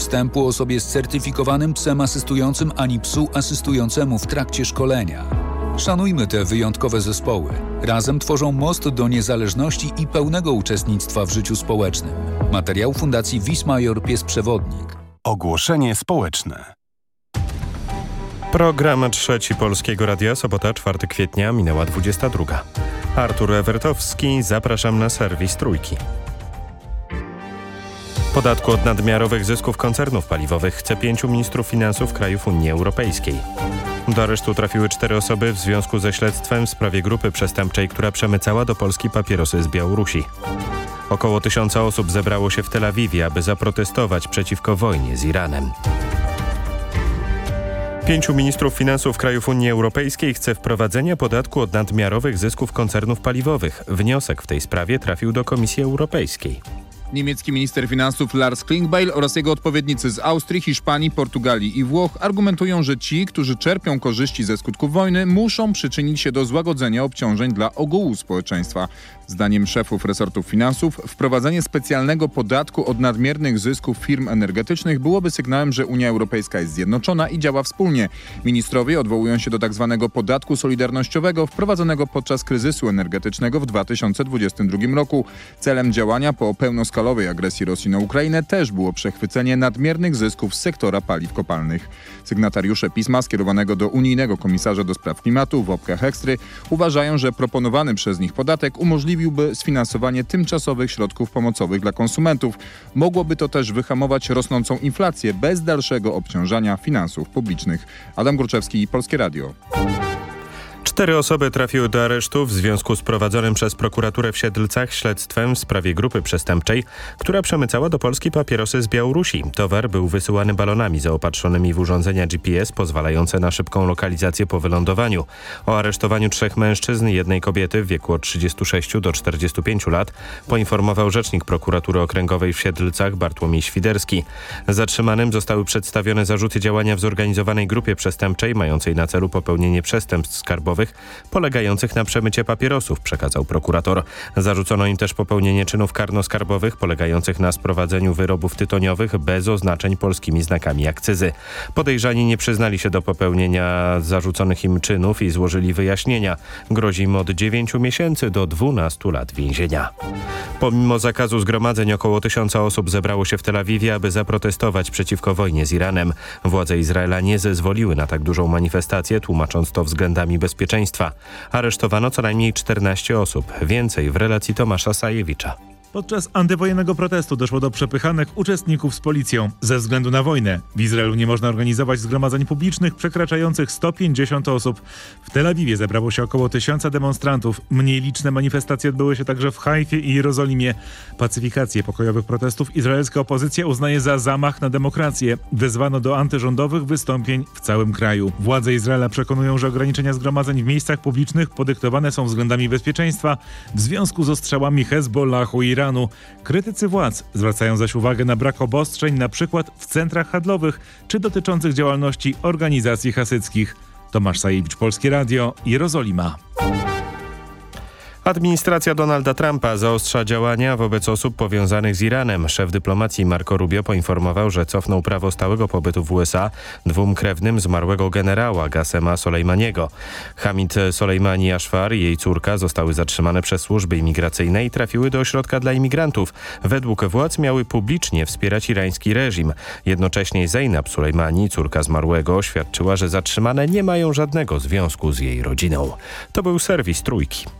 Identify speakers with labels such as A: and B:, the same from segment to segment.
A: wstępu osobie z certyfikowanym psem asystującym ani psu asystującemu w trakcie szkolenia. Szanujmy te wyjątkowe zespoły. Razem tworzą most do niezależności i pełnego uczestnictwa w życiu społecznym. Materiał Fundacji Wismajor Pies Przewodnik.
B: Ogłoszenie społeczne.
C: Program Trzeci Polskiego Radia, sobota 4 kwietnia, minęła 22. Artur Ewertowski, zapraszam na serwis Trójki. Podatku od nadmiarowych zysków koncernów paliwowych chce pięciu ministrów finansów krajów Unii Europejskiej. Do aresztu trafiły cztery osoby w związku ze śledztwem w sprawie grupy przestępczej, która przemycała do Polski papierosy z Białorusi. Około tysiąca osób zebrało się w Tel Awiwie, aby zaprotestować przeciwko wojnie z Iranem. Pięciu ministrów finansów krajów Unii Europejskiej chce wprowadzenia podatku od nadmiarowych zysków koncernów paliwowych. Wniosek w tej sprawie trafił do Komisji Europejskiej.
D: Niemiecki minister finansów Lars Klingbeil oraz jego odpowiednicy z Austrii, Hiszpanii, Portugalii i Włoch argumentują, że ci, którzy czerpią korzyści ze skutków wojny, muszą przyczynić się do złagodzenia obciążeń dla ogółu społeczeństwa. Zdaniem szefów resortów finansów, wprowadzenie specjalnego podatku od nadmiernych zysków firm energetycznych byłoby sygnałem, że Unia Europejska jest zjednoczona i działa wspólnie. Ministrowie odwołują się do tzw. Tak podatku solidarnościowego wprowadzonego podczas kryzysu energetycznego w 2022 roku. Celem działania po pełnoskalowej agresji Rosji na Ukrainę też było przechwycenie nadmiernych zysków z sektora paliw kopalnych. Sygnatariusze pisma skierowanego do unijnego komisarza do spraw klimatu Wopke Hekstry uważają, że proponowany przez nich podatek umożliwi umożliwiłby sfinansowanie tymczasowych środków pomocowych dla konsumentów. Mogłoby to też wyhamować rosnącą inflację bez dalszego obciążania finansów publicznych. Adam Gruczewski, Polskie Radio.
C: Cztery osoby trafiły do aresztu w związku z prowadzonym przez prokuraturę w Siedlcach śledztwem w sprawie grupy przestępczej, która przemycała do Polski papierosy z Białorusi. Towar był wysyłany balonami zaopatrzonymi w urządzenia GPS pozwalające na szybką lokalizację po wylądowaniu. O aresztowaniu trzech mężczyzn i jednej kobiety w wieku od 36 do 45 lat poinformował rzecznik prokuratury okręgowej w Siedlcach Bartłomiej Świderski. Zatrzymanym zostały przedstawione zarzuty działania w zorganizowanej grupie przestępczej mającej na celu popełnienie przestępstw skarbowych polegających na przemycie papierosów, przekazał prokurator. Zarzucono im też popełnienie czynów karno-skarbowych polegających na sprowadzeniu wyrobów tytoniowych bez oznaczeń polskimi znakami akcyzy. Podejrzani nie przyznali się do popełnienia zarzuconych im czynów i złożyli wyjaśnienia. Grozi im od 9 miesięcy do 12 lat więzienia. Pomimo zakazu zgromadzeń około tysiąca osób zebrało się w Tel Awiwie, aby zaprotestować przeciwko wojnie z Iranem. Władze Izraela nie zezwoliły na tak dużą manifestację, tłumacząc to względami bezpieczeństwa bezpieczeństwa. Aresztowano co najmniej 14 osób. Więcej w relacji Tomasza Sajewicza.
E: Podczas antywojennego protestu doszło do przepychanek uczestników z policją ze względu na wojnę. W Izraelu nie można organizować zgromadzeń publicznych przekraczających 150 osób. W Tel Awiwie zebrało się około tysiąca demonstrantów. Mniej liczne manifestacje odbyły się także w Haifie i Jerozolimie. Pacyfikację pokojowych protestów izraelska opozycja uznaje za zamach na demokrację. Wezwano do antyrządowych wystąpień w całym kraju. Władze Izraela przekonują, że ograniczenia zgromadzeń w miejscach publicznych podyktowane są względami bezpieczeństwa w związku z ostrzałami Hezbollahu i Iranu. Krytycy władz zwracają zaś uwagę na brak obostrzeń przykład w centrach handlowych czy dotyczących działalności organizacji hasyckich. Tomasz Sajewicz, Polskie Radio, Jerozolima.
C: Administracja Donalda Trumpa zaostrza działania wobec osób powiązanych z Iranem. Szef dyplomacji Marco Rubio poinformował, że cofnął prawo stałego pobytu w USA dwóm krewnym zmarłego generała Gasema Soleimaniego. Hamid Soleimani Ashfar i jej córka zostały zatrzymane przez służby imigracyjne i trafiły do ośrodka dla imigrantów. Według władz miały publicznie wspierać irański reżim. Jednocześnie Zeynab Soleimani, córka zmarłego, oświadczyła, że zatrzymane nie mają żadnego związku z jej rodziną. To był serwis Trójki.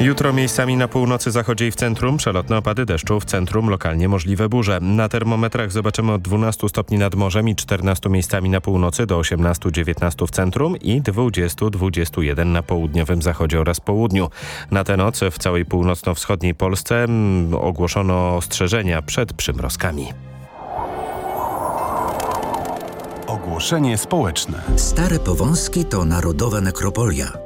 C: Jutro miejscami na północy zachodzie i w centrum przelotne opady deszczu, w centrum lokalnie możliwe burze. Na termometrach zobaczymy od 12 stopni nad morzem i 14 miejscami na północy do 18-19 w centrum i 20-21 na południowym zachodzie oraz południu. Na tę noc w całej północno-wschodniej Polsce mm, ogłoszono ostrzeżenia przed przymrozkami.
B: Ogłoszenie społeczne.
F: Stare Powązki to narodowa nekropolia.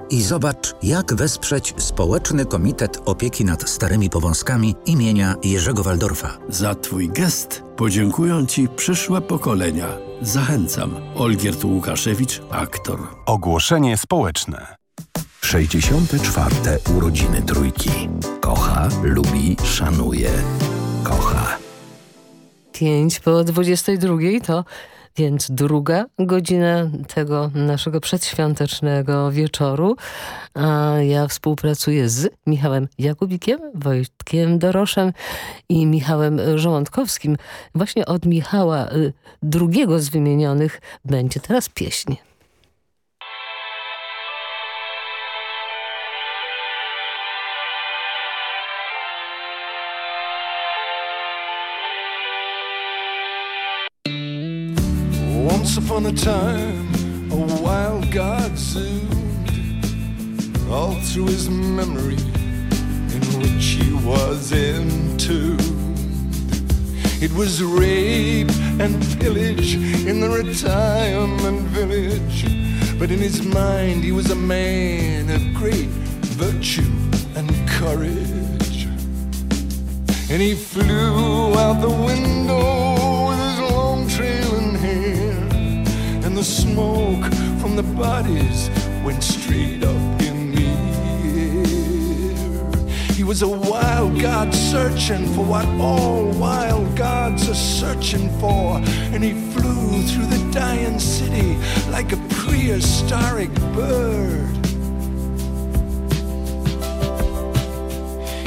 F: i zobacz, jak wesprzeć Społeczny Komitet Opieki nad Starymi Powązkami imienia Jerzego Waldorfa.
G: Za Twój gest podziękują Ci przyszłe pokolenia. Zachęcam. Olgierd Łukaszewicz, aktor.
B: Ogłoszenie społeczne.
H: 64. urodziny trójki. Kocha, lubi, szanuje. Kocha.
I: 5 po 22 to więc druga godzina tego naszego przedświątecznego wieczoru. A ja współpracuję z Michałem Jakubikiem, Wojtkiem Doroszem i Michałem Żołądkowskim. Właśnie od Michała y, drugiego z wymienionych będzie teraz pieśń.
J: Time, a wild god zoomed all through his memory, in which he was entombed. It was rape and pillage in the retirement village, but in his mind he was a man of great virtue and courage. And he flew out the window the smoke from the bodies went straight up in the air. He was a wild god searching for what all wild gods are searching for, and he flew through the dying city like a prehistoric bird.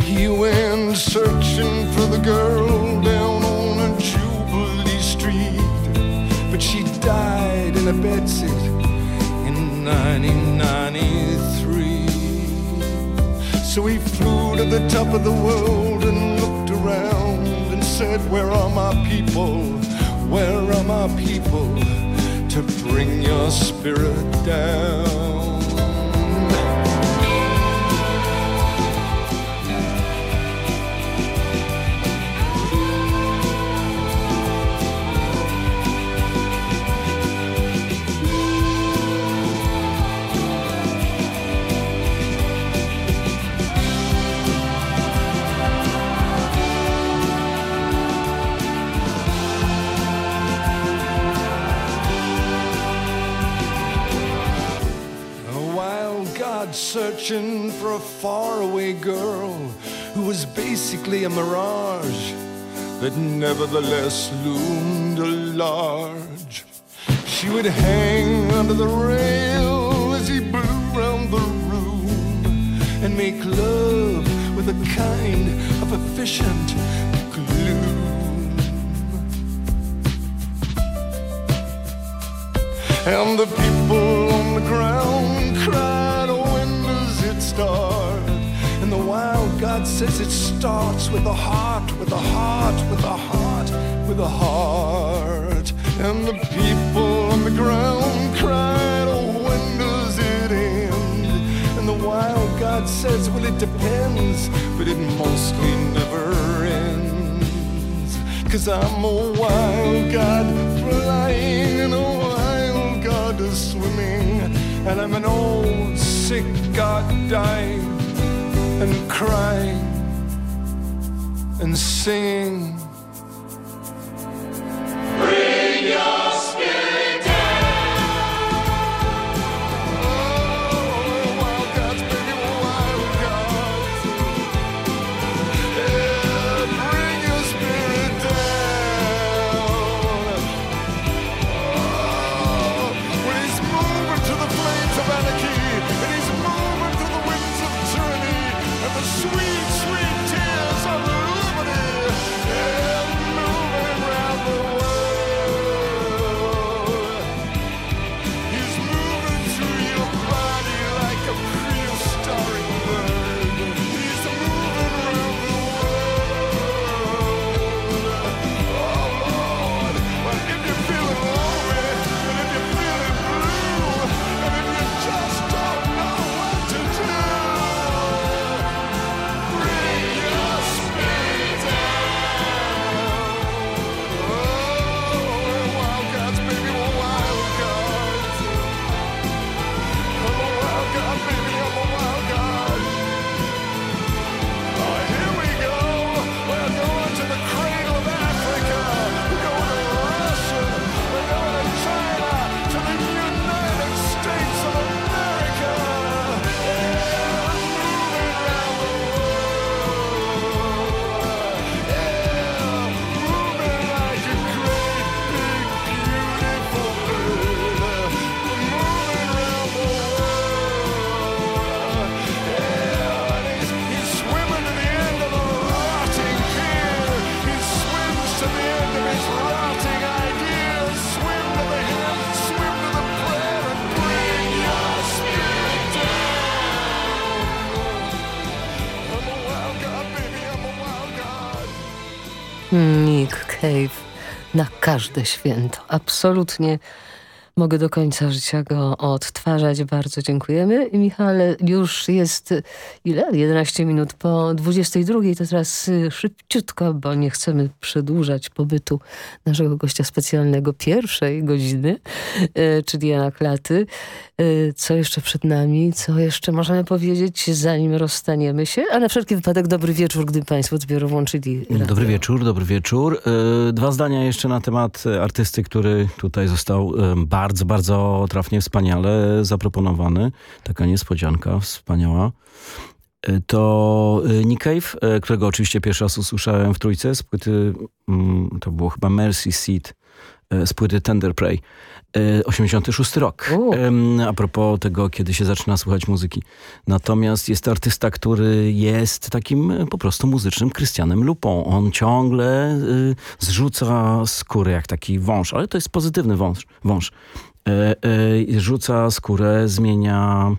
J: He went searching for the girl down on a Jubilee Street, but she died in a bedsit in 1993. So he flew to the top of the world and looked around and said, Where are my people? Where are my people to bring your spirit down? Searching for a faraway girl who was basically a mirage that nevertheless loomed large. She would hang under the rail as he blew round the room and make love with a kind of efficient gloom. And the people on the ground cried, And the wild God says it starts with a heart, with a heart, with a heart, with a heart. And the people on the ground cried, Oh, when does it end? And the wild God says, Well, it depends, but it mostly never ends. Cause I'm a wild God flying and a wild God is swimming. And I'm an old sick God dying and crying and singing.
I: Każde święto. Absolutnie mogę do końca życia go odtwarzać. Bardzo dziękujemy. Michale, już jest ile? 11 minut po 22. To teraz y, szybciutko, bo nie chcemy przedłużać pobytu naszego gościa specjalnego pierwszej godziny, y, czyli Jana Klaty. Y, co jeszcze przed nami? Co jeszcze możemy powiedzieć, zanim rozstaniemy się? A na wszelki wypadek dobry wieczór, gdy Państwo dopiero włączyli radio.
K: Dobry wieczór, dobry wieczór. Dwa zdania jeszcze na temat artysty, który tutaj został bardzo bardzo, bardzo trafnie, wspaniale zaproponowany. Taka niespodzianka wspaniała. E, to e, Nick Cave, e, którego oczywiście pierwszy raz usłyszałem w trójce z płyty, mm, to było chyba Mercy Seat, z płyty Tender Prey. 86 rok. A propos tego, kiedy się zaczyna słuchać muzyki. Natomiast jest artysta, który jest takim po prostu muzycznym Krystianem Lupą. On ciągle zrzuca skórę jak taki wąż, ale to jest pozytywny wąż. wąż. E, e, rzuca skórę, zmienia,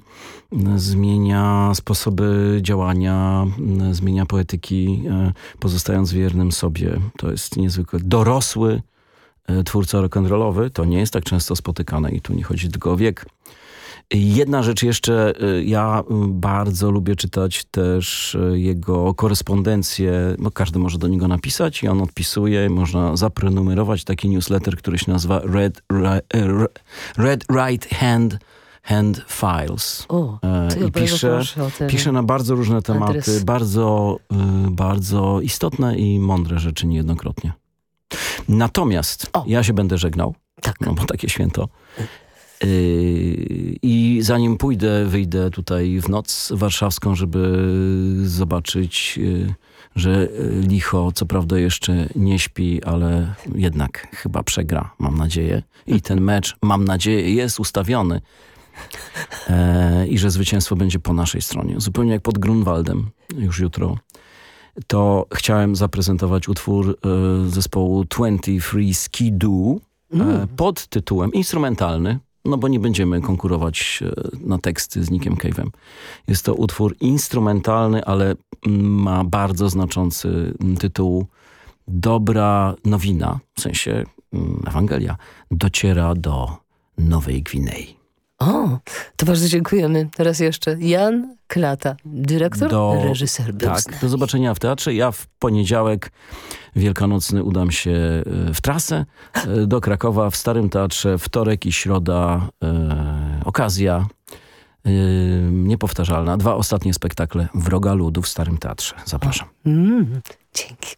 K: zmienia sposoby działania, zmienia poetyki, e, pozostając wiernym sobie. To jest niezwykle dorosły twórca rock'n'rollowy. To nie jest tak często spotykane i tu nie chodzi tylko o wiek. Jedna rzecz jeszcze, y, ja bardzo lubię czytać też y, jego korespondencję, bo każdy może do niego napisać i on odpisuje, można zaprenumerować taki newsletter, który się nazywa Red, Red Right Hand Hand Files.
I: O,
K: I pisze, pisze na bardzo różne tematy, bardzo, bardzo istotne i mądre rzeczy niejednokrotnie. Natomiast o. ja się będę żegnał, tak. no bo takie święto. Yy, I zanim pójdę, wyjdę tutaj w noc warszawską, żeby zobaczyć, yy, że licho co prawda jeszcze nie śpi, ale jednak chyba przegra, mam nadzieję. I ten mecz, mam nadzieję, jest ustawiony. E, I że zwycięstwo będzie po naszej stronie. Zupełnie jak pod Grunwaldem już jutro. To chciałem zaprezentować utwór e, zespołu 23 Ski-Doo e, mm. pod tytułem instrumentalny no bo nie będziemy konkurować e, na teksty z Nickiem Cave'em. Jest to utwór instrumentalny, ale ma bardzo znaczący tytuł Dobra nowina, w sensie Ewangelia, dociera do Nowej Gwinei.
I: O, to bardzo dziękujemy. Teraz jeszcze Jan Klata, dyrektor, do, reżyser.
K: Tak, do zobaczenia w teatrze. Ja w poniedziałek wielkanocny udam się e, w trasę e, do Krakowa w Starym Teatrze. Wtorek i środa e, okazja e, niepowtarzalna. Dwa ostatnie spektakle Wroga Ludu w Starym Teatrze. Zapraszam.
I: Mm, dzięki.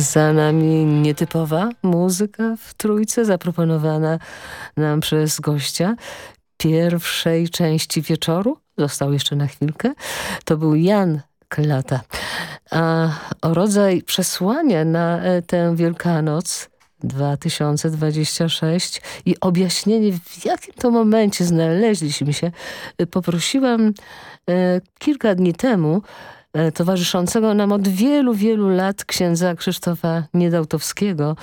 I: Za nami nietypowa muzyka w trójce zaproponowana nam przez gościa pierwszej części wieczoru. Został jeszcze na chwilkę. To był Jan Klata. A rodzaj przesłania na e, tę Wielkanoc 2026 i objaśnienie, w jakim to momencie znaleźliśmy się, e, poprosiłam e, kilka dni temu towarzyszącego nam od wielu, wielu lat księdza Krzysztofa Niedałtowskiego,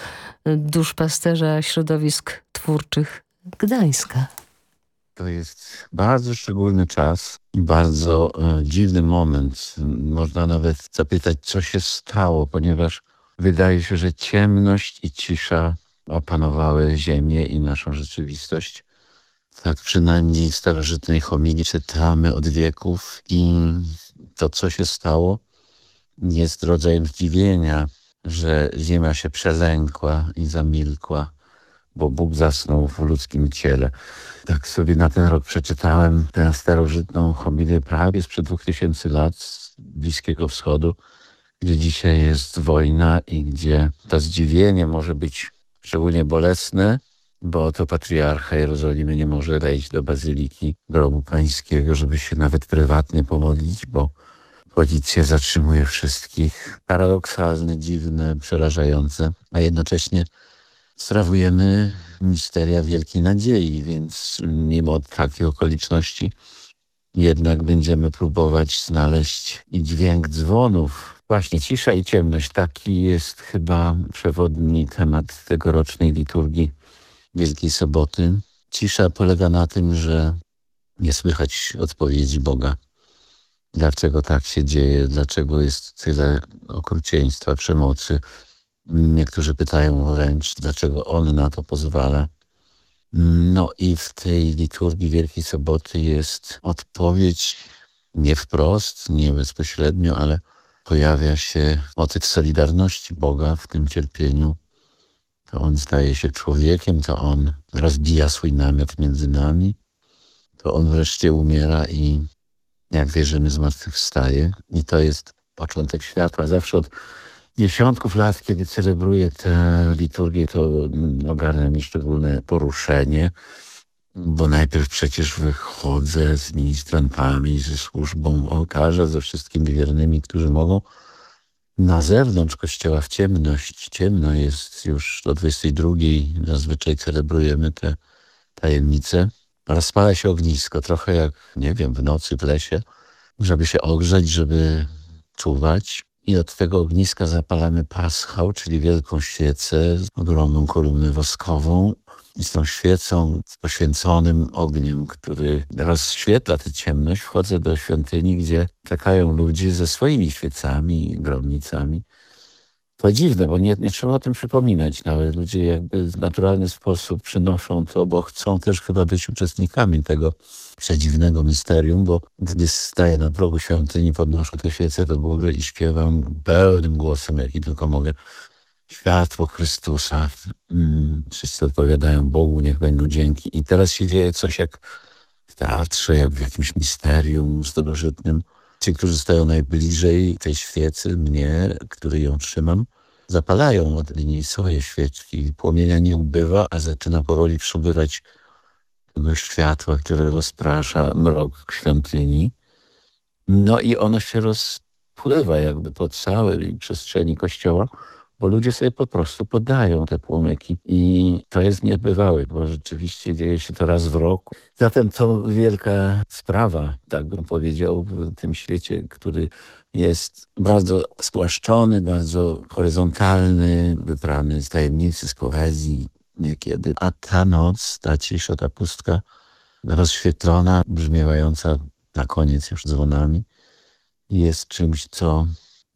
I: duszpasterza środowisk twórczych Gdańska.
L: To jest bardzo szczególny czas i bardzo e, dziwny moment. Można nawet zapytać, co się stało, ponieważ wydaje się, że ciemność i cisza opanowały Ziemię i naszą rzeczywistość. Tak przynajmniej w starożytnej homilii czytamy od wieków i to, co się stało, jest rodzajem zdziwienia, że Ziemia się przelękła i zamilkła bo Bóg zasnął w ludzkim ciele. Tak sobie na ten rok przeczytałem tę starożytną homilię prawie sprzed dwóch tysięcy lat z Bliskiego Wschodu, gdzie dzisiaj jest wojna i gdzie to zdziwienie może być szczególnie bolesne, bo to patriarcha Jerozolimy nie może wejść do bazyliki grobu pańskiego, żeby się nawet prywatnie pomodlić, bo policja zatrzymuje wszystkich. Paradoksalne, dziwne, przerażające, a jednocześnie sprawujemy misteria wielkiej nadziei, więc mimo takich okoliczności jednak będziemy próbować znaleźć i dźwięk dzwonów. Właśnie cisza i ciemność, taki jest chyba przewodni temat tegorocznej liturgii Wielkiej Soboty. Cisza polega na tym, że nie słychać odpowiedzi Boga. Dlaczego tak się dzieje? Dlaczego jest tyle okrucieństwa, przemocy, Niektórzy pytają wręcz, dlaczego on na to pozwala. No i w tej liturgii Wielkiej Soboty jest odpowiedź nie wprost, nie bezpośrednio, ale pojawia się motyw solidarności Boga w tym cierpieniu. To On staje się człowiekiem, to On rozbija swój namiot między nami, to On wreszcie umiera i jak wierzymy zmartwychwstaje. I to jest początek światła. Zawsze od dziesiątków lat, kiedy celebruję tę liturgię, to ogarnia mi szczególne poruszenie, bo najpierw przecież wychodzę z ministrantami, ze służbą ołtarza, ze wszystkimi wiernymi, którzy mogą na zewnątrz kościoła w ciemność. Ciemno jest już do 22. Zazwyczaj celebrujemy te tajemnice. Rozpala się ognisko, trochę jak, nie wiem, w nocy w lesie, żeby się ogrzeć, żeby czuwać. I od tego ogniska zapalamy paschał, czyli wielką świecę z ogromną kolumną woskową. I z tą świecą, z poświęconym ogniem, który rozświetla tę ciemność, wchodzę do świątyni, gdzie czekają ludzie ze swoimi świecami, gromnicami. To dziwne, bo nie, nie trzeba o tym przypominać. Nawet ludzie jakby w naturalny sposób przynoszą to, bo chcą też chyba być uczestnikami tego przedziwnego misterium, bo gdy staję na progu świątyni, podnoszę tę świecę do góry i śpiewam pełnym głosem, jaki tylko mogę. Światło Chrystusa. Mm, wszyscy odpowiadają Bogu, niech będą dzięki. I teraz się dzieje coś jak w teatrze, jak w jakimś misterium starożytnym. Ci, którzy stoją najbliżej tej świecy, mnie, który ją trzymam, zapalają od linii swoje świeczki. Płomienia nie ubywa, a zaczyna powoli przybywać tego światła, które rozprasza mrok świątyni. No i ono się rozpływa jakby po całej przestrzeni kościoła, bo ludzie sobie po prostu podają te płomyki. I to jest niebywałe, bo rzeczywiście dzieje się to raz w roku. Zatem to wielka sprawa, tak bym powiedział, w tym świecie, który jest bardzo spłaszczony, bardzo horyzontalny, wybrany z tajemnicy, z poezji, niekiedy. A ta noc, ta cisza, ta pustka rozświetlona, brzmiewająca na koniec już dzwonami, jest czymś, co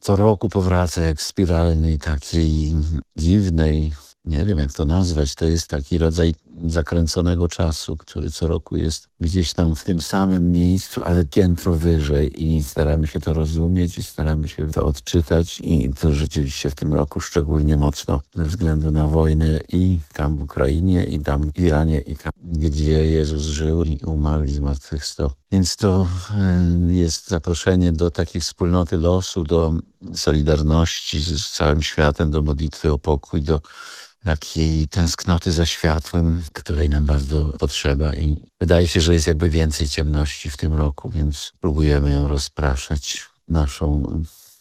L: co roku powraca jak spiralnej, takiej dziwnej, nie wiem jak to nazwać, to jest taki rodzaj zakręconego czasu, który co roku jest gdzieś tam w tym samym miejscu, ale piętro wyżej i staramy się to rozumieć i staramy się to odczytać i to rzeczywiście w tym roku szczególnie mocno ze względu na wojnę i tam w Ukrainie i tam w Iranie i tam, gdzie Jezus żył i umarł i zmartwychwstał. Więc to e, jest zaproszenie do takiej wspólnoty losu, do solidarności z całym światem, do modlitwy o pokój, do takiej tęsknoty za światłem, której nam bardzo potrzeba i wydaje się, że jest jakby więcej ciemności w tym roku, więc próbujemy ją rozpraszać naszą,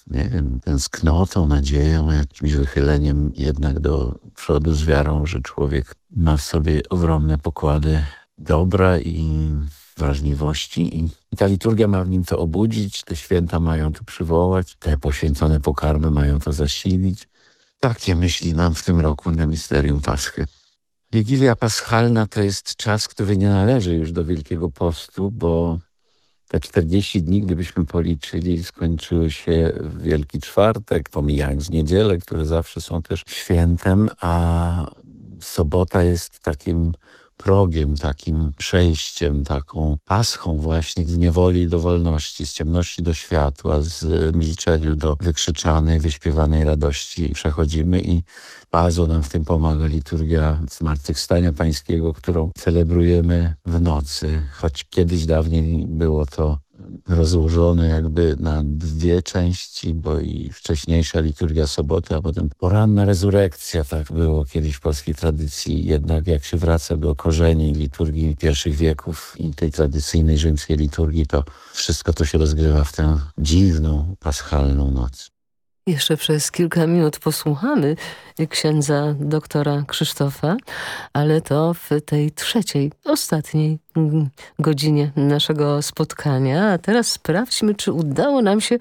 L: nie wiem, tęsknotą, nadzieją, jakimś wychyleniem jednak do przodu z wiarą, że człowiek ma w sobie ogromne pokłady dobra i wrażliwości i, ta liturgia ma w nim to obudzić, te święta mają to przywołać, te poświęcone pokarmy mają to zasilić. Takie myśli nam w tym roku na Misterium Paschy. Wigilia Paschalna to jest czas, który nie należy już do Wielkiego Postu, bo te 40 dni, gdybyśmy policzyli, skończyły się w Wielki Czwartek, pomijając niedzielę, które zawsze są też świętem, a sobota jest takim progiem, takim przejściem, taką paschą właśnie z niewoli do wolności, z ciemności do światła, z milczeniu do wykrzyczanej, wyśpiewanej radości. Przechodzimy i bardzo nam w tym pomaga liturgia Zmartwychwstania Pańskiego, którą celebrujemy w nocy, choć kiedyś dawniej było to rozłożone jakby na dwie części, bo i wcześniejsza liturgia soboty, a potem poranna rezurekcja, tak było kiedyś w polskiej tradycji. Jednak jak się wraca do korzeni liturgii pierwszych wieków i tej tradycyjnej rzymskiej liturgii, to wszystko to się rozgrywa w tę dziwną, paschalną noc.
I: Jeszcze przez kilka minut posłuchamy księdza doktora Krzysztofa, ale to w tej trzeciej, ostatniej godzinie naszego spotkania. A teraz sprawdźmy, czy udało nam się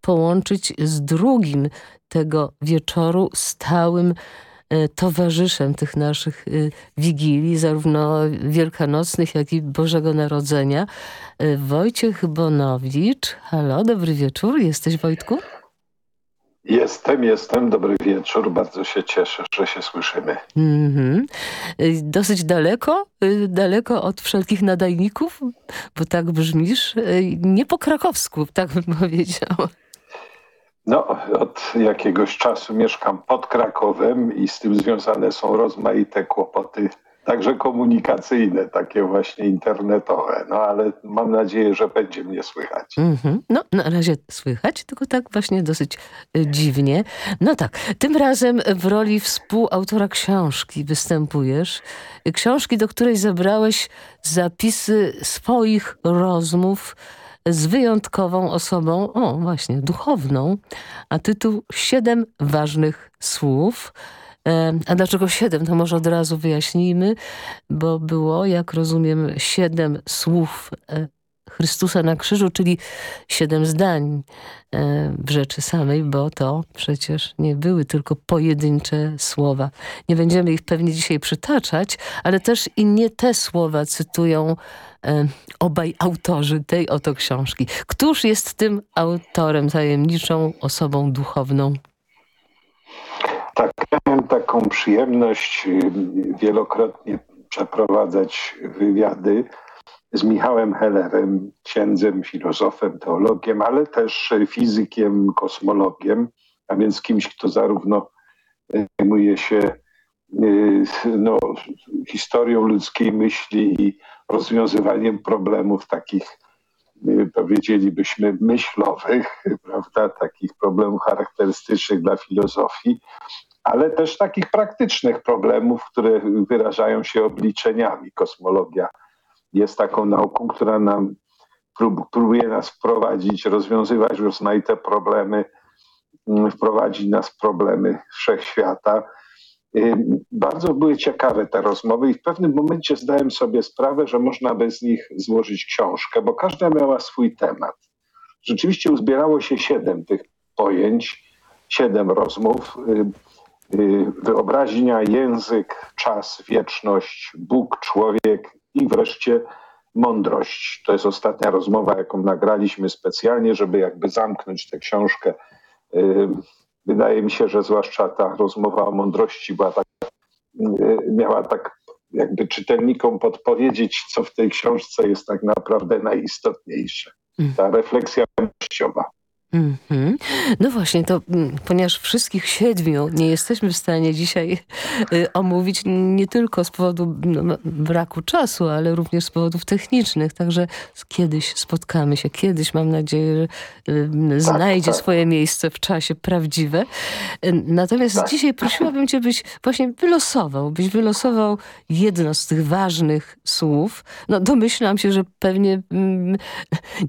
I: połączyć z drugim tego wieczoru stałym e, towarzyszem tych naszych e, wigilii, zarówno wielkanocnych, jak i Bożego Narodzenia. E, Wojciech Bonowicz. Halo, dobry wieczór. Jesteś Wojtku?
M: Jestem, jestem. Dobry wieczór. Bardzo się cieszę, że się słyszymy. Mm -hmm.
I: Dosyć daleko, y, daleko od wszelkich nadajników, bo tak brzmisz. Y, nie po krakowsku, tak bym powiedział.
M: No, od jakiegoś czasu mieszkam pod Krakowem i z tym związane są rozmaite kłopoty także komunikacyjne, takie właśnie internetowe. No ale mam nadzieję, że będzie mnie słychać. Mm -hmm.
I: No na razie słychać, tylko tak właśnie dosyć y, dziwnie. No tak, tym razem w roli współautora książki występujesz. Książki, do której zabrałeś zapisy swoich rozmów z wyjątkową osobą, o właśnie, duchowną, a tytuł Siedem ważnych słów. A dlaczego siedem? To może od razu wyjaśnijmy, bo było, jak rozumiem, siedem słów e, Chrystusa na krzyżu, czyli siedem zdań e, w rzeczy samej, bo to przecież nie były tylko pojedyncze słowa. Nie będziemy ich pewnie dzisiaj przytaczać, ale też i nie te słowa cytują e, obaj autorzy tej oto książki. Któż jest tym autorem, tajemniczą osobą duchowną?
M: Tak, miałem taką przyjemność y, wielokrotnie przeprowadzać wywiady z Michałem Hellerem, księdzem, filozofem, teologiem, ale też fizykiem, kosmologiem, a więc kimś, kto zarówno zajmuje się y, no, historią ludzkiej myśli i rozwiązywaniem problemów takich, y, powiedzielibyśmy, myślowych, prawda, takich problemów charakterystycznych dla filozofii, ale też takich praktycznych problemów, które wyrażają się obliczeniami. Kosmologia jest taką nauką, która nam próbuje nas wprowadzić, rozwiązywać rozmaite problemy, mm, wprowadzić nas w problemy wszechświata. Bardzo były ciekawe te rozmowy i w pewnym momencie zdałem sobie sprawę, że można bez nich złożyć książkę, bo każda miała swój temat. Rzeczywiście uzbierało się siedem tych pojęć, siedem rozmów. Y, wyobraźnia, język, czas, wieczność, Bóg, człowiek i wreszcie mądrość. To jest ostatnia rozmowa, jaką nagraliśmy specjalnie, żeby jakby zamknąć tę książkę. Y, wydaje mi się, że zwłaszcza ta rozmowa o mądrości była tak miała tak jakby czytelnikom podpowiedzieć, co w tej książce jest tak naprawdę najistotniejsze. Ta refleksja myślowa.
I: Mm -hmm. No właśnie, to mm, ponieważ wszystkich siedmiu nie jesteśmy w stanie dzisiaj y, omówić nie tylko z powodu no, braku czasu, ale również z powodów technicznych. Także kiedyś spotkamy się, kiedyś mam nadzieję, że y, znajdzie tak, tak. swoje miejsce w czasie prawdziwe. Y, natomiast tak. dzisiaj prosiłabym cię, byś właśnie wylosował, byś wylosował jedno z tych ważnych słów. No domyślam się, że pewnie mm,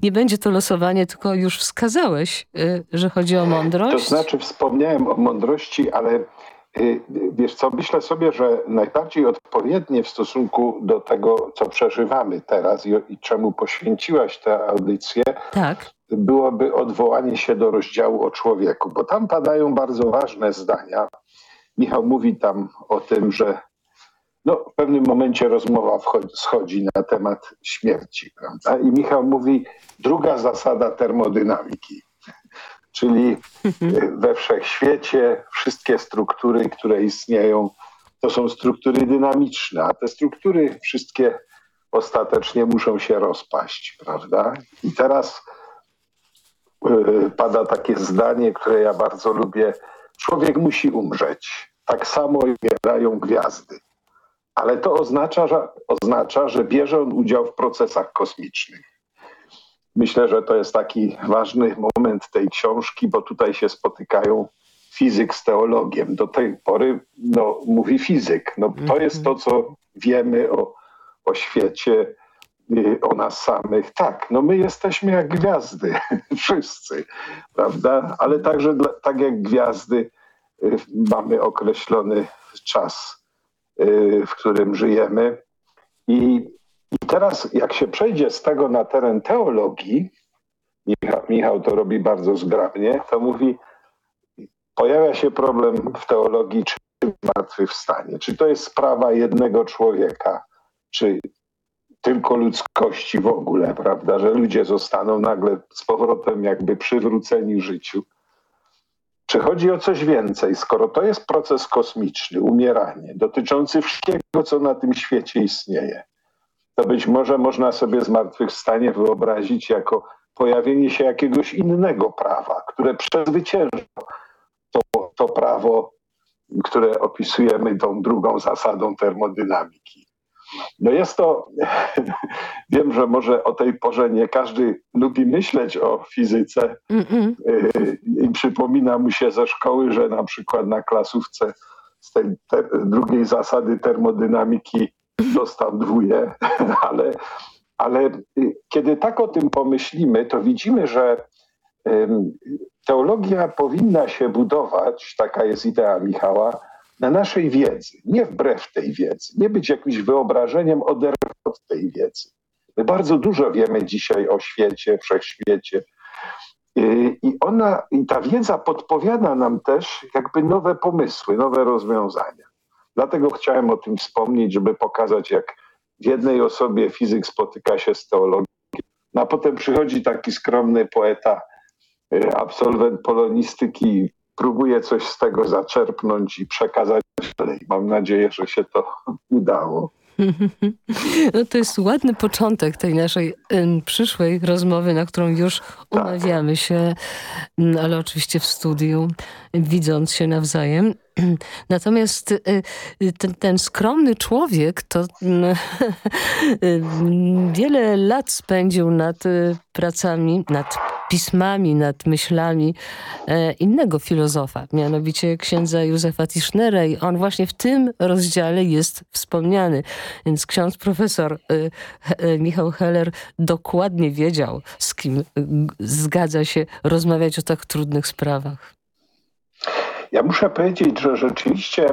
I: nie będzie to losowanie, tylko już wskazałeś Y, że chodzi o mądrość?
M: To znaczy wspomniałem o mądrości, ale y, wiesz co, myślę sobie, że najbardziej odpowiednie w stosunku do tego, co przeżywamy teraz i, i czemu poświęciłaś tę audycję, tak. byłoby odwołanie się do rozdziału o człowieku, bo tam padają bardzo ważne zdania. Michał mówi tam o tym, że no, w pewnym momencie rozmowa wchodzi, schodzi na temat śmierci, prawda? I Michał mówi, druga zasada termodynamiki czyli mhm. we wszechświecie wszystkie struktury, które istnieją, to są struktury dynamiczne, a te struktury wszystkie ostatecznie muszą się rozpaść, prawda? I teraz yy, pada takie zdanie, które ja bardzo lubię. Człowiek musi umrzeć. Tak samo umierają gwiazdy. Ale to oznacza że, oznacza, że bierze on udział w procesach kosmicznych. Myślę, że to jest taki ważny moment tej książki, bo tutaj się spotykają fizyk z teologiem. Do tej pory no, mówi fizyk. No, to jest to, co wiemy o, o świecie, y, o nas samych. Tak, no my jesteśmy jak gwiazdy, wszyscy, prawda? Ale także tak jak gwiazdy y, mamy określony czas, y, w którym żyjemy. I i teraz, jak się przejdzie z tego na teren teologii, Michał, Michał to robi bardzo zgrabnie, to mówi, pojawia się problem w teologii, czy zmartwychwstanie. Czy to jest sprawa jednego człowieka, czy tylko ludzkości w ogóle, prawda, że ludzie zostaną nagle z powrotem jakby przywróceni życiu. Czy chodzi o coś więcej, skoro to jest proces kosmiczny, umieranie, dotyczący wszystkiego, co na tym świecie istnieje? To być może można sobie zmartwychwstanie wyobrazić jako pojawienie się jakiegoś innego prawa, które przezwycięża to, to prawo, które opisujemy tą drugą zasadą termodynamiki. No jest to, wiem, że może o tej porze nie każdy lubi myśleć o fizyce mm -mm. i przypomina mu się ze szkoły, że na przykład na klasówce z tej te, drugiej zasady termodynamiki dostał dwóje, ale, ale y, kiedy tak o tym pomyślimy, to widzimy, że teologia powinna się budować, taka jest idea Michała, na naszej wiedzy, nie wbrew tej wiedzy, nie być jakimś wyobrażeniem oderwanym od tej wiedzy. My bardzo dużo wiemy dzisiaj o świecie, wszechświecie. Y, I ona, i ta wiedza podpowiada nam też jakby nowe pomysły, nowe rozwiązania. Dlatego chciałem o tym wspomnieć, żeby pokazać, jak w jednej osobie fizyk spotyka się z teologią, no a potem przychodzi taki skromny poeta, y, absolwent polonistyki, próbuje coś z tego zaczerpnąć i przekazać dalej. Mam nadzieję, że się to udało.
I: No to jest ładny początek tej naszej przyszłej rozmowy, na którą już tak. umawiamy się, ale oczywiście w studiu, widząc się nawzajem. Natomiast y, y, ten, ten, skromny człowiek to wiele lat spędził nad y, pracami, nad pismami, nad myślami e, innego filozofa, mianowicie księdza Józefa Tischnera i on właśnie w tym rozdziale jest wspomniany. Więc ksiądz profesor Michał Heller dokładnie wiedział, z kim zgadza się rozmawiać o tak trudnych sprawach.
M: Ja muszę powiedzieć, że rzeczywiście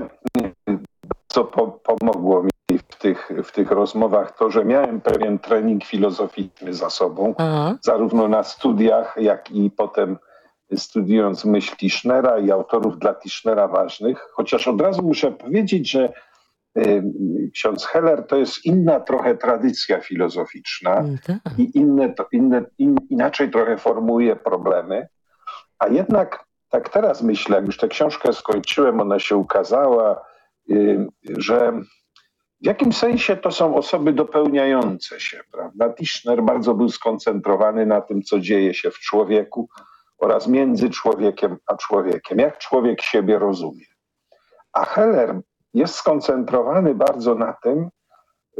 M: co po, pomogło mi w tych, w tych rozmowach, to, że miałem pewien trening filozoficzny za sobą, Aha. zarówno na studiach, jak i potem studiując myśl Tischnera i autorów dla Tischnera ważnych. Chociaż od razu muszę powiedzieć, że y, ksiądz Heller to jest inna trochę tradycja filozoficzna mm, tak. i inne, inne, in, inaczej trochę formułuje problemy, a jednak tak teraz myślę, już tę książkę skończyłem, ona się ukazała, y, że w jakim sensie to są osoby dopełniające się, prawda? Tischner bardzo był skoncentrowany na tym, co dzieje się w człowieku oraz między człowiekiem a człowiekiem, jak człowiek siebie rozumie. A Heller jest skoncentrowany bardzo na tym,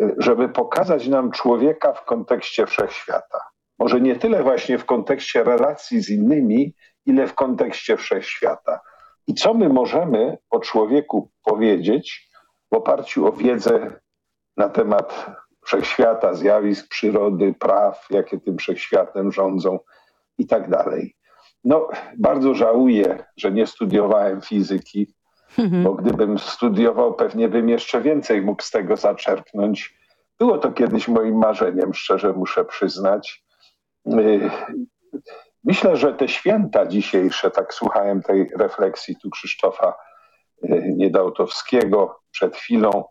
M: y, żeby pokazać nam człowieka w kontekście wszechświata. Może nie tyle właśnie w kontekście relacji z innymi, ile w kontekście wszechświata. I co my możemy o człowieku powiedzieć w oparciu o wiedzę na temat wszechświata, zjawisk przyrody, praw, jakie tym wszechświatem rządzą i tak dalej. No, bardzo żałuję, że nie studiowałem fizyki, bo gdybym studiował, pewnie bym jeszcze więcej mógł z tego zaczerpnąć. Było to kiedyś moim marzeniem, szczerze muszę przyznać. Myślę, że te święta dzisiejsze, tak słuchałem tej refleksji tu Krzysztofa y, Niedałtowskiego przed chwilą,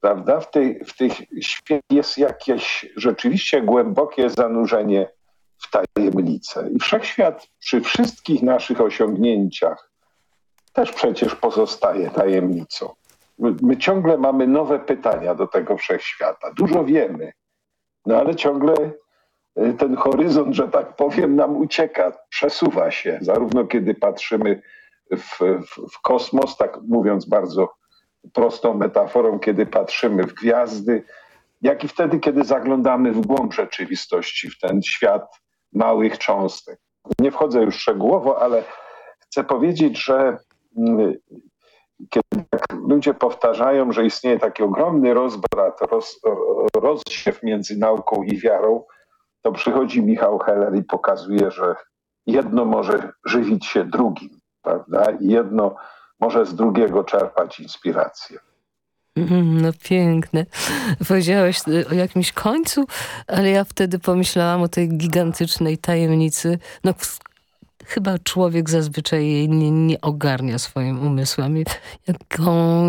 M: prawda? W, tej, w tych świętach jest jakieś rzeczywiście głębokie zanurzenie w tajemnicę. I wszechświat przy wszystkich naszych osiągnięciach też przecież pozostaje tajemnicą. My, ciągle mamy nowe pytania do tego wszechświata. Dużo wiemy, no ale ciągle ten horyzont, że tak powiem, nam ucieka, przesuwa się, zarówno kiedy patrzymy w, w, w kosmos, tak mówiąc bardzo prostą metaforą, kiedy patrzymy w gwiazdy, jak i wtedy, kiedy zaglądamy w głąb rzeczywistości, w ten świat małych cząstek. Nie wchodzę już szczegółowo, ale chcę powiedzieć, że mm, kiedy tak ludzie powtarzają, że istnieje taki ogromny rozbrat, roz, rozsiew między nauką i wiarą, to przychodzi Michał Heller i pokazuje, że jedno może żywić się drugim, prawda? I jedno może z drugiego czerpać inspirację.
I: Mhm, no piękne. Powiedziałeś y, o jakimś końcu, ale ja wtedy pomyślałam o tej gigantycznej tajemnicy. No chyba człowiek zazwyczaj jej nie, nie ogarnia swoim umysłem. Jaką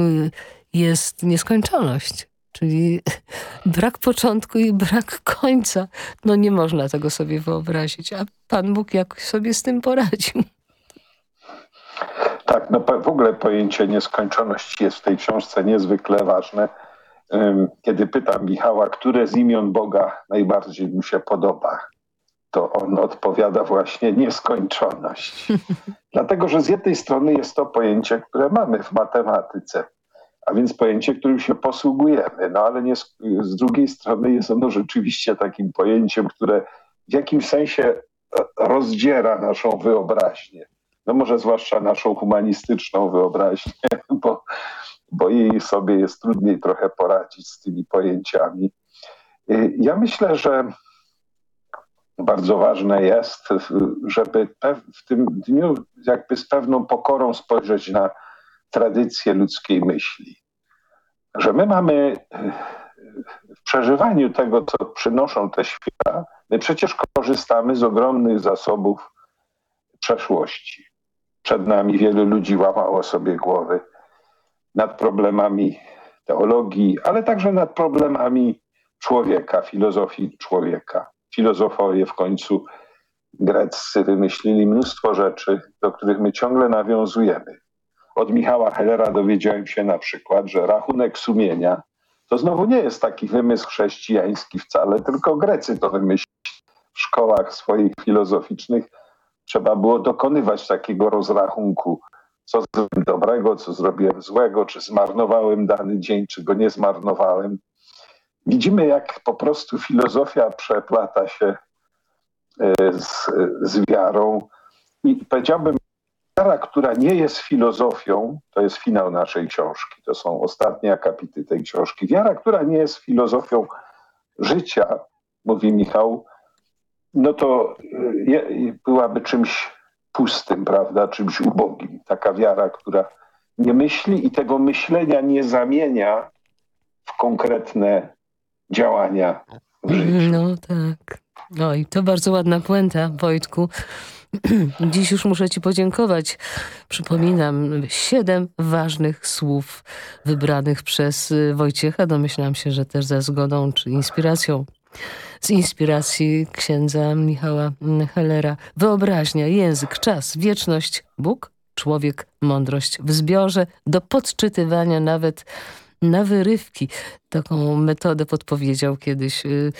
I: jest nieskończoność. Czyli brak początku i brak końca. No nie można tego sobie wyobrazić. A Pan Bóg jakoś sobie z tym poradził.
M: Tak, no w ogóle pojęcie nieskończoności jest w tej książce niezwykle ważne. Kiedy pytam Michała, które z imion Boga najbardziej mu się podoba, to on odpowiada właśnie nieskończoność. Dlatego, że z jednej strony jest to pojęcie, które mamy w matematyce, a więc pojęcie, którym się posługujemy, no ale nie, z drugiej strony jest ono rzeczywiście takim pojęciem, które w jakimś sensie rozdziera naszą wyobraźnię no może zwłaszcza naszą humanistyczną wyobraźnię, bo, bo jej sobie jest trudniej trochę poradzić z tymi pojęciami. Ja myślę, że bardzo ważne jest, żeby w tym dniu jakby z pewną pokorą spojrzeć na tradycję ludzkiej myśli. Że my mamy w przeżywaniu tego, co przynoszą te świata, my przecież korzystamy z ogromnych zasobów przeszłości. Przed nami wielu ludzi łamało sobie głowy nad problemami teologii, ale także nad problemami człowieka, filozofii człowieka. Filozofowie w końcu greccy wymyślili mnóstwo rzeczy, do których my ciągle nawiązujemy. Od Michała Hellera dowiedziałem się na przykład, że rachunek sumienia to znowu nie jest taki wymysł chrześcijański wcale, tylko Grecy to wymyślili w szkołach swoich filozoficznych trzeba było dokonywać takiego rozrachunku, co zrobiłem dobrego, co zrobiłem złego, czy zmarnowałem dany dzień, czy go nie zmarnowałem. Widzimy, jak po prostu filozofia przeplata się e, z, z wiarą. I powiedziałbym, wiara, która nie jest filozofią, to jest finał naszej książki, to są ostatnie akapity tej książki. Wiara, która nie jest filozofią życia, mówi Michał, no to y, byłaby czymś pustym, prawda, czymś ubogim. Taka wiara, która nie myśli i tego myślenia nie zamienia w konkretne działania w życiu.
I: No tak. No i to bardzo ładna puenta, Wojtku. Dziś już muszę Ci podziękować. Przypominam, siedem ważnych słów wybranych przez Wojciecha. Domyślam się, że też za zgodą czy inspiracją z inspiracji księdza Michała Hellera. Wyobraźnia, język, czas, wieczność, Bóg
J: człowiek mądrość w zbiorze, do podczytywania nawet na wyrywki. Taką metodę podpowiedział kiedyś y, y,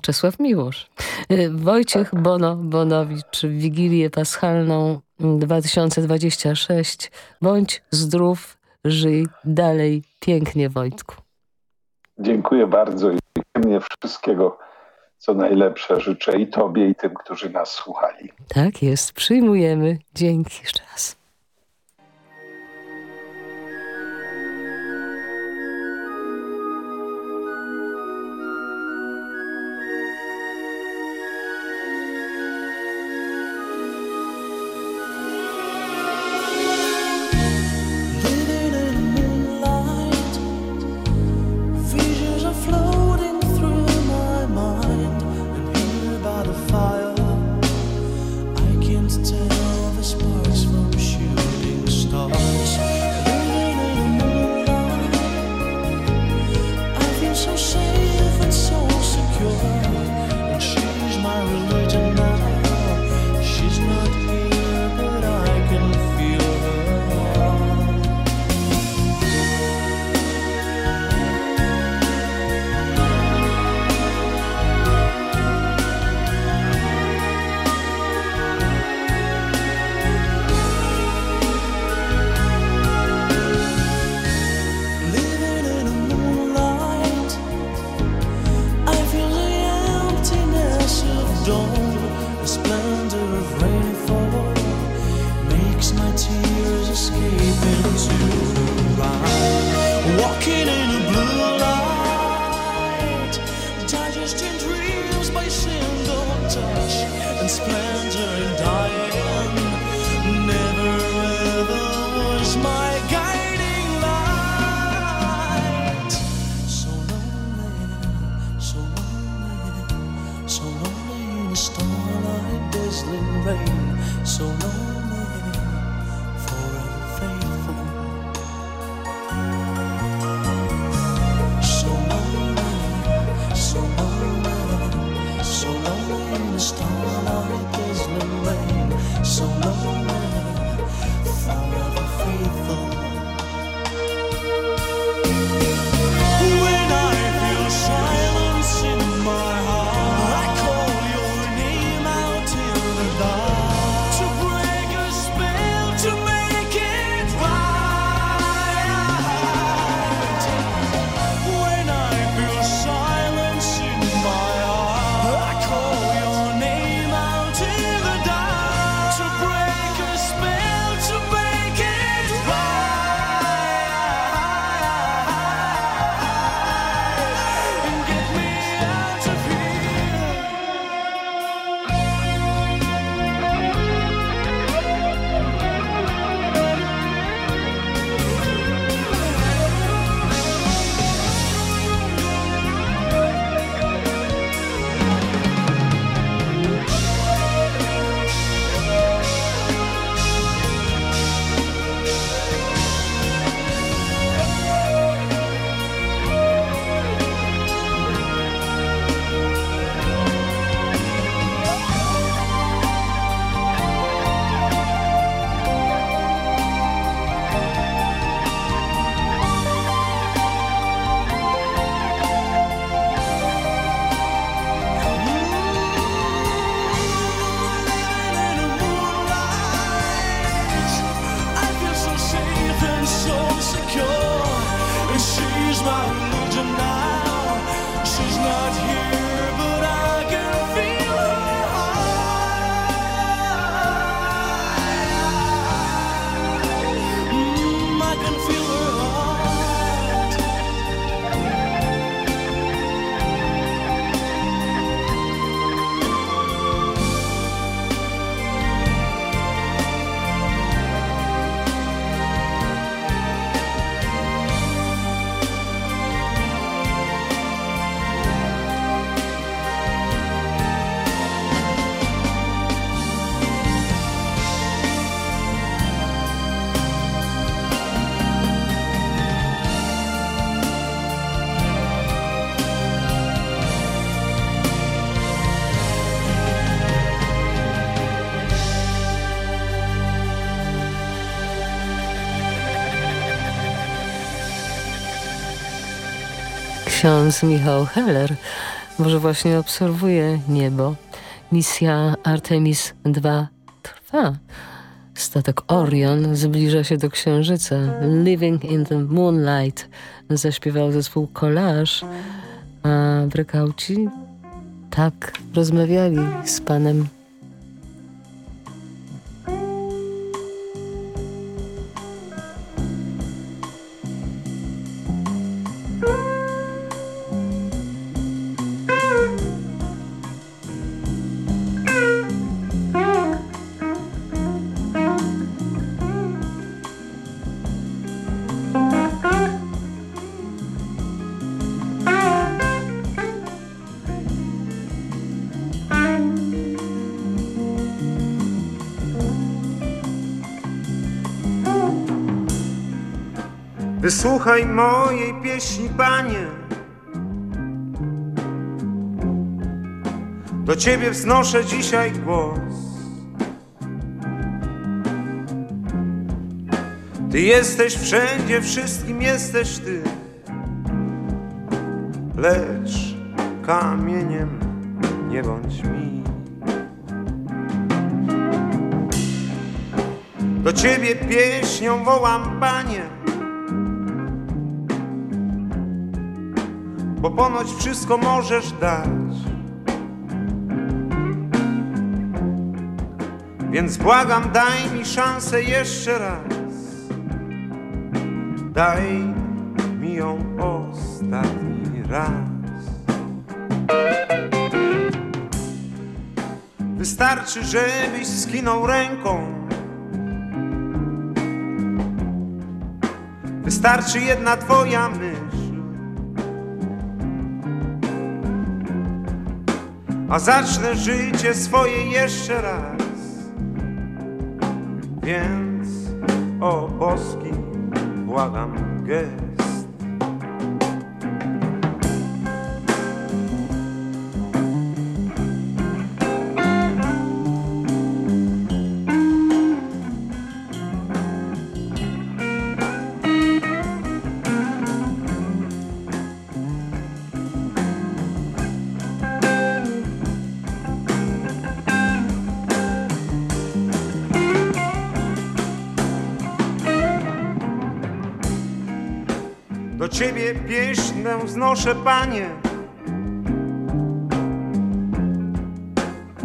J: Czesław Miłosz. Y, Wojciech Bono Bonowicz w Wigilię Paschalną 2026. Bądź zdrów, żyj dalej pięknie Wojtku.
M: Dziękuję bardzo i mnie wszystkiego co najlepsze życzę i Tobie i tym, którzy nas słuchali.
J: Tak jest, przyjmujemy. Dzięki jeszcze raz.
I: don't ksiądz Michał Heller może właśnie obserwuje niebo. Misja Artemis II trwa. Statek Orion zbliża się do Księżyca. Living in the Moonlight zaśpiewał zespół Collage, a brekauci tak rozmawiali z panem
N: Wysłuchaj mojej pieśni, panie. Do ciebie wznoszę dzisiaj głos. Ty jesteś wszędzie, wszystkim jesteś ty. Lecz kamieniem nie bądź mi. Do ciebie pieśnią wołam, panie. Bo ponoć wszystko możesz dać. Więc błagam, daj mi szansę jeszcze raz. Daj mi ją ostatni raz. Wystarczy, żebyś skinął ręką. Wystarczy jedna twoja myśl. A zacznę życie swoje jeszcze raz. Więc o boski błagam gest. Wznoszę, panie.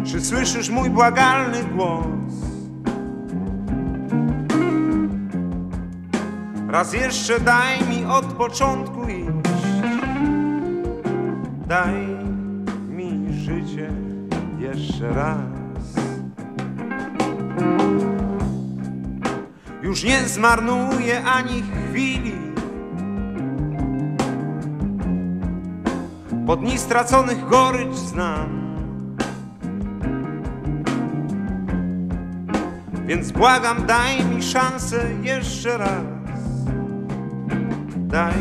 N: Czy słyszysz mój błagalny głos? Raz jeszcze daj mi od początku iść. Daj mi życie jeszcze raz. Już nie zmarnuję ani chwili. Po dni straconych gorycz znam. Więc błagam, daj mi szansę jeszcze raz. Daj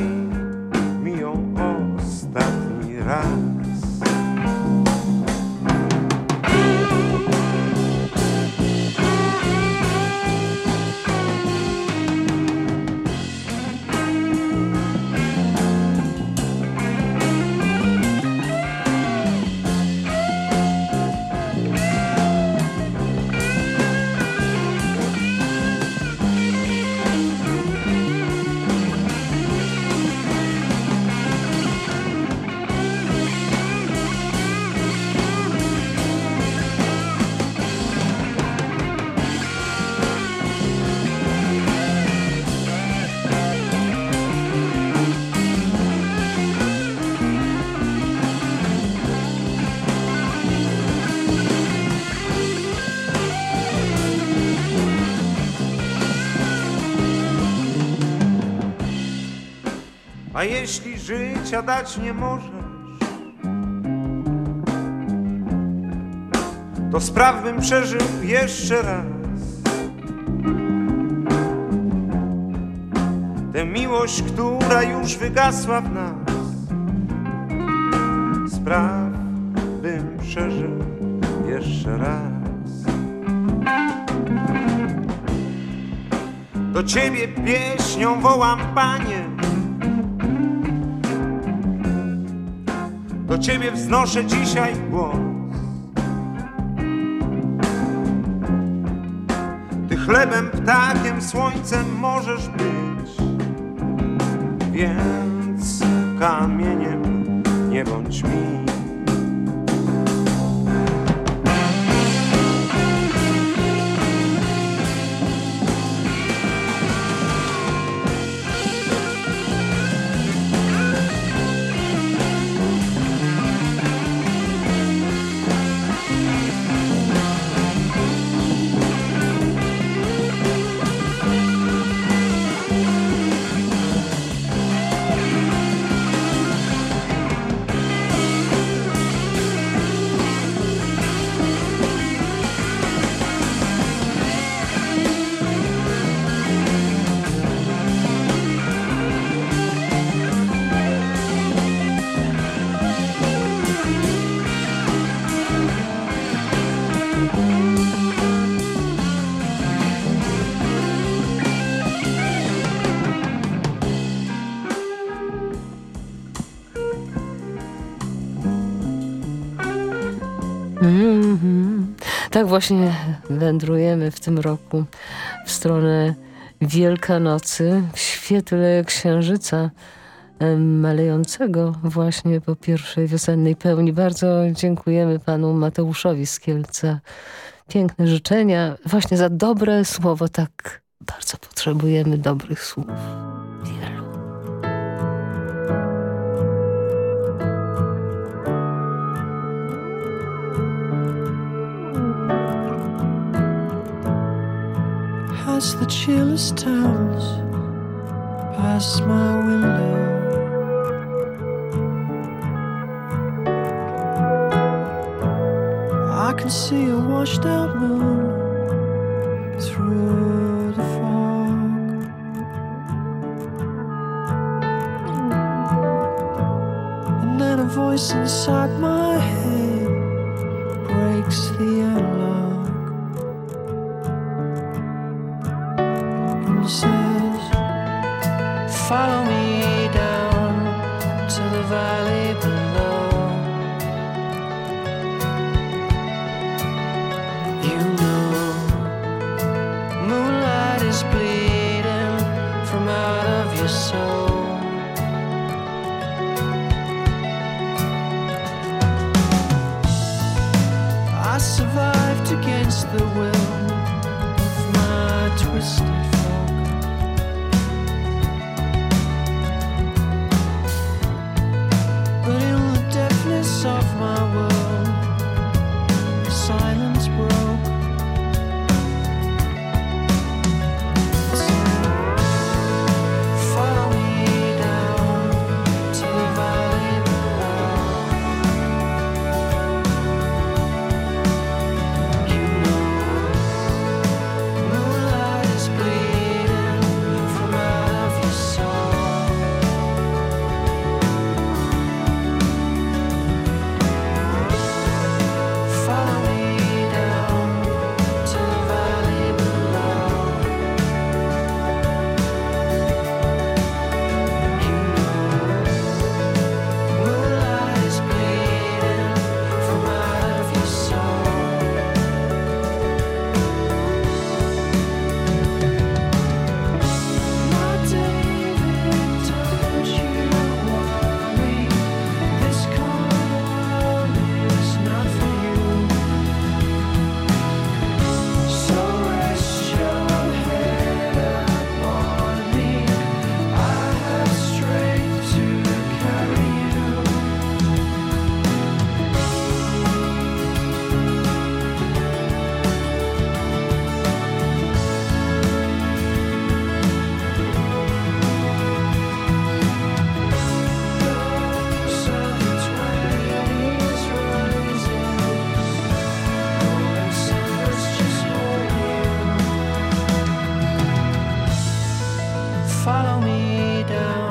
N: A jeśli życia dać nie możesz, to spraw bym przeżył jeszcze raz. Tę miłość, która już wygasła w nas, spraw bym przeżył jeszcze raz. Do ciebie pieśnią wołam, panie. Ciebie wznoszę dzisiaj głos. Ty chlebem, ptakiem, słońcem możesz być, więc kamieniem nie bądź mi.
I: Tak właśnie wędrujemy w tym roku w stronę Wielkanocy w świetle księżyca malejącego właśnie po pierwszej wiosennej pełni. Bardzo dziękujemy panu Mateuszowi z Kielca. Piękne życzenia, właśnie za dobre słowo. Tak bardzo potrzebujemy dobrych słów.
O: Past the chillest towns, past my window. I can see a washed out moon through the fog. And then a voice inside my head breaks the says, Follow me down to the valley below. You know, moonlight is bleeding from out of your soul. I survived against the will of my twisted follow me down.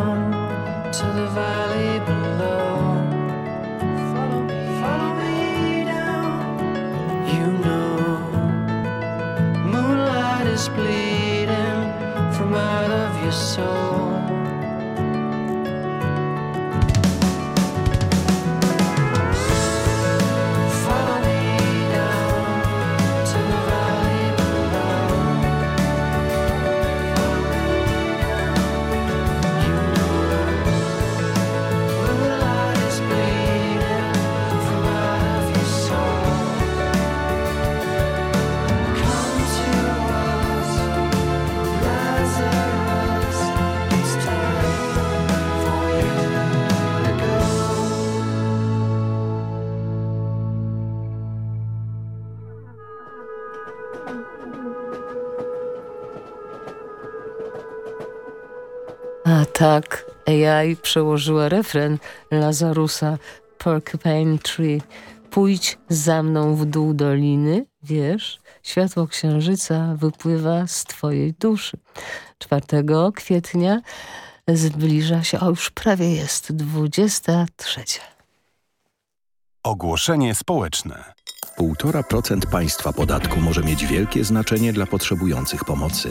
I: Tak, AI przełożyła refren Lazarusa Porcupine Tree. Pójdź za mną w dół doliny, wiesz, światło księżyca wypływa z twojej duszy. 4 kwietnia zbliża się, o już prawie jest 23.
B: Ogłoszenie społeczne.
H: 1,5% państwa podatku może mieć wielkie znaczenie dla potrzebujących pomocy.